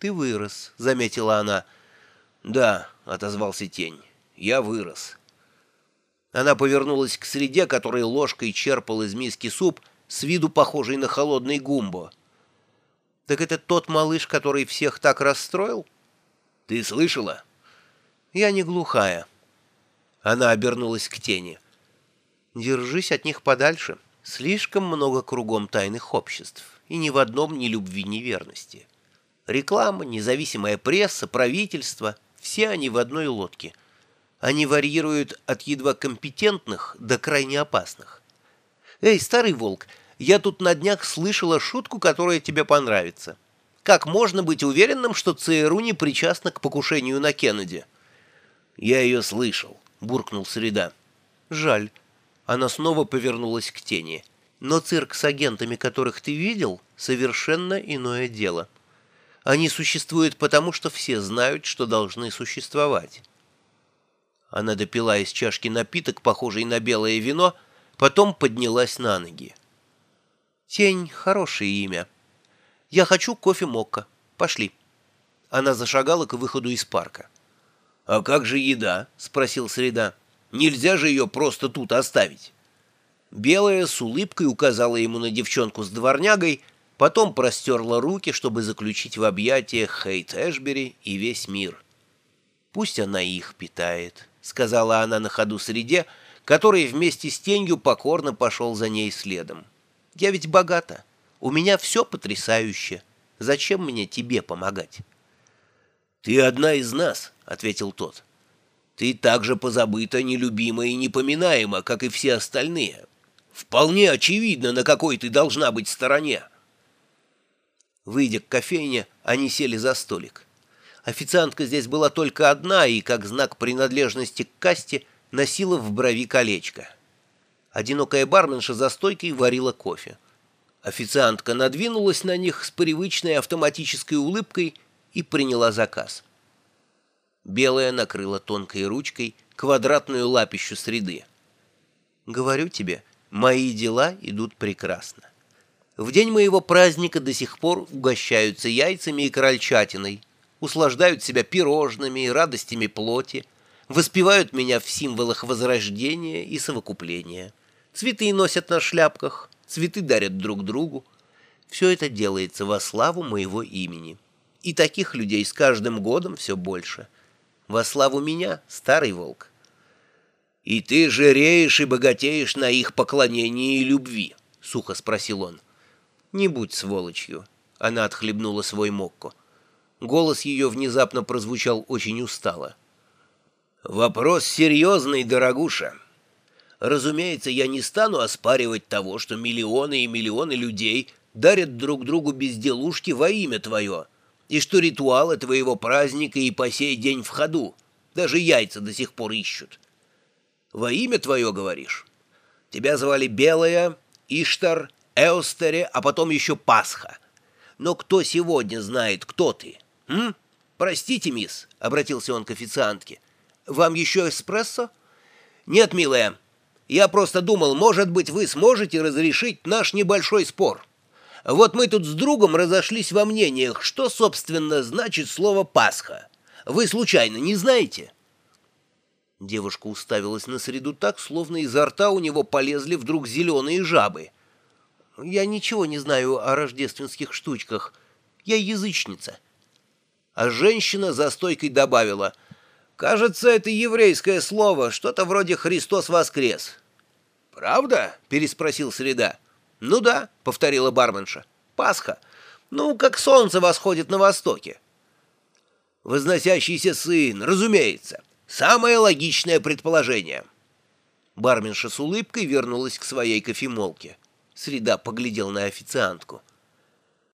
«Ты вырос», — заметила она. «Да», — отозвался тень, — «я вырос». Она повернулась к среде, который ложкой черпал из миски суп, с виду похожий на холодный гумбо. «Так это тот малыш, который всех так расстроил?» «Ты слышала?» «Я не глухая». Она обернулась к тени. «Держись от них подальше. Слишком много кругом тайных обществ, и ни в одном ни любви, ни верности. Реклама, независимая пресса, правительство — все они в одной лодке. Они варьируют от едва компетентных до крайне опасных. Эй, старый волк, я тут на днях слышала шутку, которая тебе понравится. Как можно быть уверенным, что ЦРУ не причастна к покушению на Кеннеди? Я ее слышал, буркнул Среда. Жаль. Она снова повернулась к тени. Но цирк с агентами, которых ты видел, совершенно иное дело. Они существуют потому, что все знают, что должны существовать. Она допила из чашки напиток, похожий на белое вино, потом поднялась на ноги. «Тень — хорошее имя. Я хочу кофе-мокко. Пошли». Она зашагала к выходу из парка. «А как же еда?» — спросил Среда. «Нельзя же ее просто тут оставить». Белая с улыбкой указала ему на девчонку с дворнягой, Потом простерла руки, чтобы заключить в объятиях Хейт Эшбери и весь мир. «Пусть она их питает», — сказала она на ходу среде, который вместе с тенью покорно пошел за ней следом. «Я ведь богата. У меня все потрясающе. Зачем мне тебе помогать?» «Ты одна из нас», — ответил тот. «Ты так же позабыта, нелюбима и непоминаема, как и все остальные. Вполне очевидно, на какой ты должна быть стороне». Выйдя к кофейне, они сели за столик. Официантка здесь была только одна и, как знак принадлежности к касте, носила в брови колечко. Одинокая барменша за стойкой варила кофе. Официантка надвинулась на них с привычной автоматической улыбкой и приняла заказ. Белая накрыла тонкой ручкой квадратную лапищу среды. «Говорю тебе, мои дела идут прекрасно. В день моего праздника до сих пор угощаются яйцами и крольчатиной, услаждают себя пирожными и радостями плоти, воспевают меня в символах возрождения и совокупления. Цветы носят на шляпках, цветы дарят друг другу. Все это делается во славу моего имени. И таких людей с каждым годом все больше. Во славу меня, старый волк. «И ты жиреешь и богатеешь на их поклонении и любви?» — сухо спросил он. «Не будь сволочью!» Она отхлебнула свой мокко. Голос ее внезапно прозвучал очень устало. «Вопрос серьезный, дорогуша. Разумеется, я не стану оспаривать того, что миллионы и миллионы людей дарят друг другу безделушки во имя твое, и что ритуалы твоего праздника и по сей день в ходу. Даже яйца до сих пор ищут. Во имя твое, говоришь? Тебя звали Белая, Иштар, Эостере, а потом еще Пасха. Но кто сегодня знает, кто ты? М? Простите, мисс, — обратился он к официантке. Вам еще эспрессо? Нет, милая. Я просто думал, может быть, вы сможете разрешить наш небольшой спор. Вот мы тут с другом разошлись во мнениях, что, собственно, значит слово «Пасха». Вы случайно не знаете?» Девушка уставилась на среду так, словно изо рта у него полезли вдруг зеленые жабы. Я ничего не знаю о рождественских штучках. Я язычница». А женщина за стойкой добавила, «Кажется, это еврейское слово, что-то вроде «Христос воскрес». «Правда?» — переспросил Среда. «Ну да», — повторила барменша. «Пасха. Ну, как солнце восходит на востоке». «Возносящийся сын, разумеется. Самое логичное предположение». Барменша с улыбкой вернулась к своей кофемолке. Среда поглядел на официантку.